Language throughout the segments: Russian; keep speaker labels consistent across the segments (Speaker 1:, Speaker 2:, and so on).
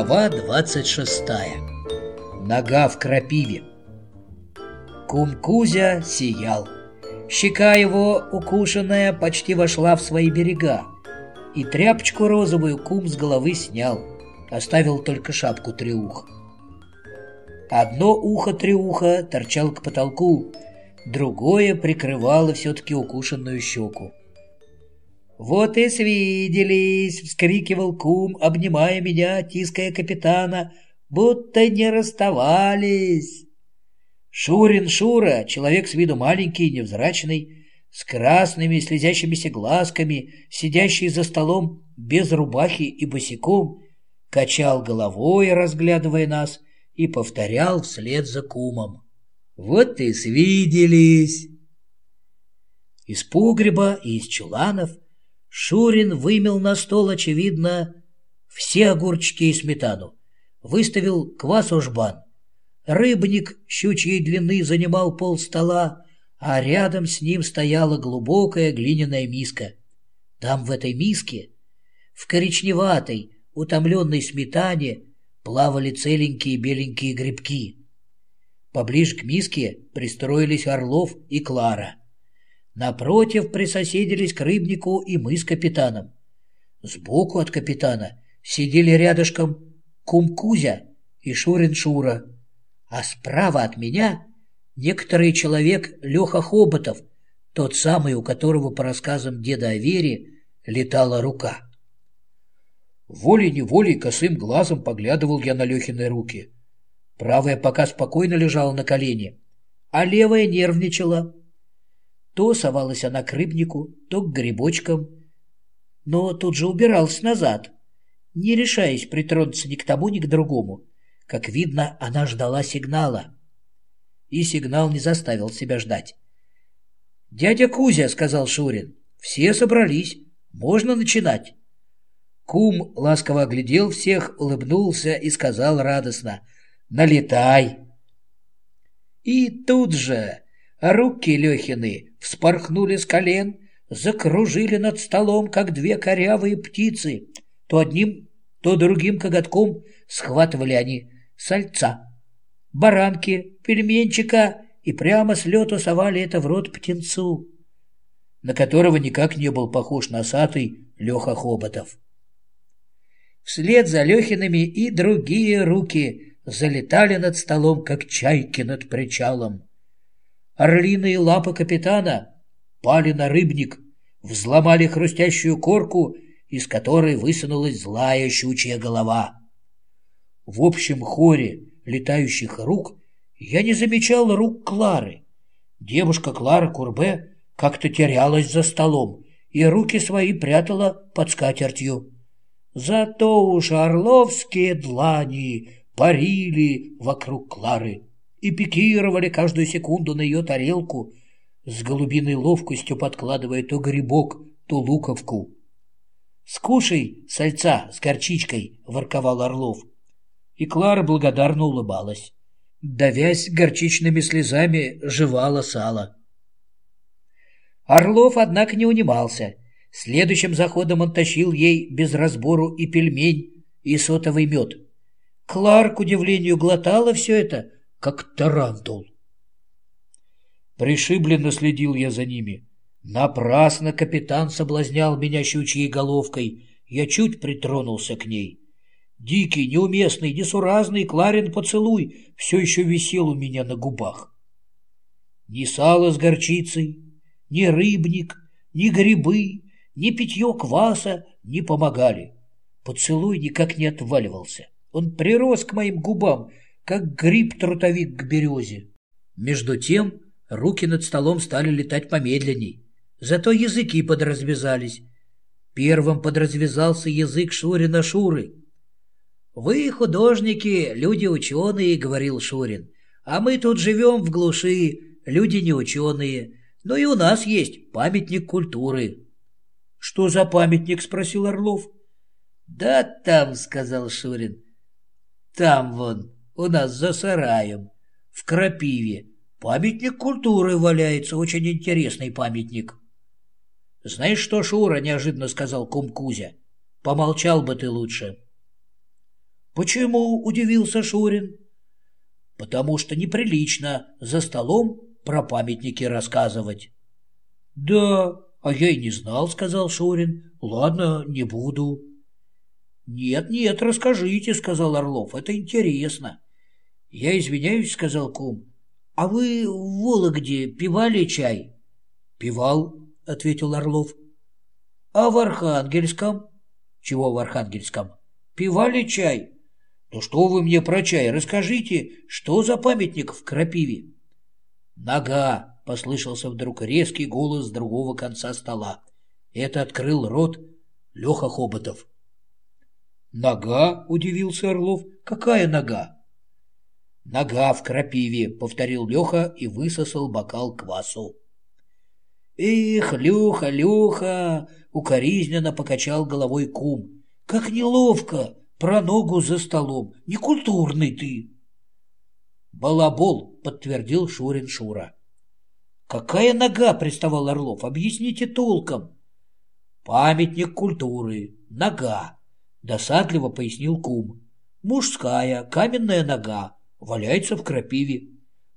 Speaker 1: Глава 26. Нога в крапиве. Кум Кузя сиял. Щека его, укушенная, почти вошла в свои берега. И тряпочку розовую кум с головы снял. Оставил только шапку треух. Одно ухо треуха торчало к потолку, другое прикрывало все-таки укушенную щеку. «Вот и свиделись!» — вскрикивал кум, обнимая меня, тиская капитана, будто не расставались. Шурин Шура, человек с виду маленький и невзрачный, с красными слезящимися глазками, сидящий за столом без рубахи и босиком, качал головой, разглядывая нас, и повторял вслед за кумом. «Вот и свиделись!» Из погреба и из чуланов — Шурин вымел на стол, очевидно, все огурчики и сметану. Выставил квас-ожбан. Рыбник щучьей длины занимал пол стола, а рядом с ним стояла глубокая глиняная миска. Там в этой миске, в коричневатой, утомленной сметане, плавали целенькие беленькие грибки. Поближе к миске пристроились Орлов и Клара. Напротив присоседились к рыбнику и мы с капитаном. Сбоку от капитана сидели рядышком Кум-Кузя и Шурин-Шура, а справа от меня некоторый человек Леха Хоботов, тот самый, у которого, по рассказам деда о Вере, летала рука. Волей-неволей косым глазом поглядывал я на Лехины руки. Правая пока спокойно лежала на колене, а левая нервничала. То совалась она к рыбнику, то к грибочкам, но тут же убиралась назад, не решаясь притронуться ни к тому, ни к другому. Как видно, она ждала сигнала. И сигнал не заставил себя ждать. «Дядя Кузя», — сказал Шурин, — «все собрались, можно начинать». Кум ласково оглядел всех, улыбнулся и сказал радостно «Налетай!» И тут же руки Лехины вспорхнули с колен, закружили над столом, как две корявые птицы. То одним, то другим коготком схватывали они сальца, баранки, пельменчика и прямо с лету совали это в рот птенцу, на которого никак не был похож носатый Леха Хоботов. Вслед за Лехиными и другие руки залетали над столом, как чайки над причалом. Орлиные лапы капитана пали на рыбник, взломали хрустящую корку, из которой высунулась злая щучья голова. В общем хоре летающих рук я не замечал рук Клары. Девушка Клара Курбе как-то терялась за столом и руки свои прятала под скатертью. Зато уж орловские длани парили вокруг Клары и пикировали каждую секунду на ее тарелку, с голубиной ловкостью подкладывая то грибок, то луковку. «Скушай сальца с горчичкой!» — ворковал Орлов. И Клара благодарно улыбалась. Давясь горчичными слезами, жевала сало. Орлов, однако, не унимался. Следующим заходом он тащил ей без разбору и пельмень, и сотовый мед. Клар, к удивлению, глотала все это, как тарантул. Пришибленно следил я за ними. Напрасно капитан соблазнял меня щучьей головкой. Я чуть притронулся к ней. Дикий, неуместный, несуразный Кларин поцелуй все еще висел у меня на губах. Ни сало с горчицей, ни рыбник, ни грибы, ни питье кваса не помогали. Поцелуй никак не отваливался. Он прирос к моим губам, как гриб-трутовик к березе. Между тем руки над столом стали летать помедленней. Зато языки подразвязались. Первым подразвязался язык Шурина Шуры. «Вы, художники, люди ученые», — говорил Шурин, «а мы тут живем в глуши, люди не ученые. Но и у нас есть памятник культуры». «Что за памятник?» — спросил Орлов. «Да там», — сказал Шурин, — «там вон, у нас за сараем, в Крапиве. Памятник культуры валяется, очень интересный памятник. — Знаешь что, Шура, — неожиданно сказал кум Кузя, — помолчал бы ты лучше. — «Почему?» — удивился Шурин. «Потому что неприлично за столом про памятники рассказывать». «Да, а я и не знал», — сказал Шурин. «Ладно, не буду». «Нет, нет, расскажите», — сказал Орлов. «Это интересно». «Я извиняюсь», — сказал кум. «А вы в Вологде пивали чай?» «Пивал», — ответил Орлов. «А в Архангельском?» «Чего в Архангельском?» «Пивали чай?» «Ну что вы мне про чай? Расскажите, что за памятник в Крапиве?» «Нога!» — послышался вдруг резкий голос с другого конца стола. Это открыл рот Леха Хоботов. «Нога?» — удивился Орлов. «Какая нога?» «Нога в крапиве», — повторил Леха и высосал бокал квасу. «Эх, Леха, Леха!» — укоризненно покачал головой кум. «Как неловко! Про ногу за столом! Некультурный ты!» «Балабол!» — подтвердил Шурин Шура. «Какая нога?» — приставал Орлов. «Объясните толком». «Памятник культуры. Нога», — досадливо пояснил кум. «Мужская, каменная нога, валяется в крапиве.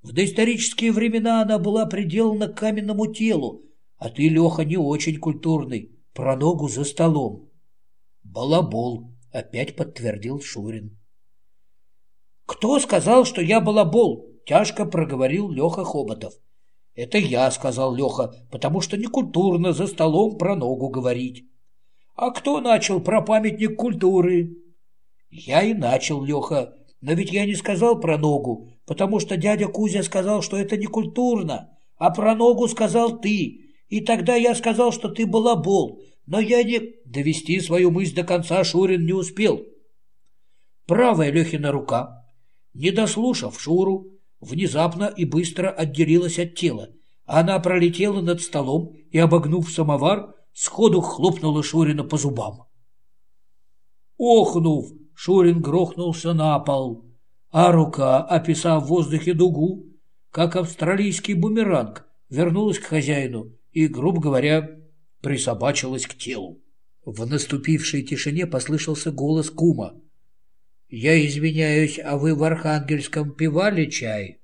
Speaker 1: В доисторические времена она была приделана к каменному телу, а ты, Леха, не очень культурный, про ногу за столом». «Балабол», — опять подтвердил Шурин. «Кто сказал, что я балабол?» — тяжко проговорил Леха Хоботов. «Это я», — сказал Леха, — «потому что некультурно за столом про ногу говорить». «А кто начал про памятник культуры?» «Я и начал, Леха, но ведь я не сказал про ногу, потому что дядя Кузя сказал, что это не культурно, а про ногу сказал ты, и тогда я сказал, что ты балабол, но я не...» Довести свою мысль до конца Шурин не успел. Правая Лехина рука, не дослушав Шуру, внезапно и быстро отделилась от тела. Она пролетела над столом и, обогнув самовар, сходу хлопнула Шурина по зубам. Охнув, Шурин грохнулся на пол, а рука, описав в воздухе дугу, как австралийский бумеранг, вернулась к хозяину и, грубо говоря, присобачилась к телу. В наступившей тишине послышался голос кума. «Я извиняюсь, а вы в Архангельском пивали чай?»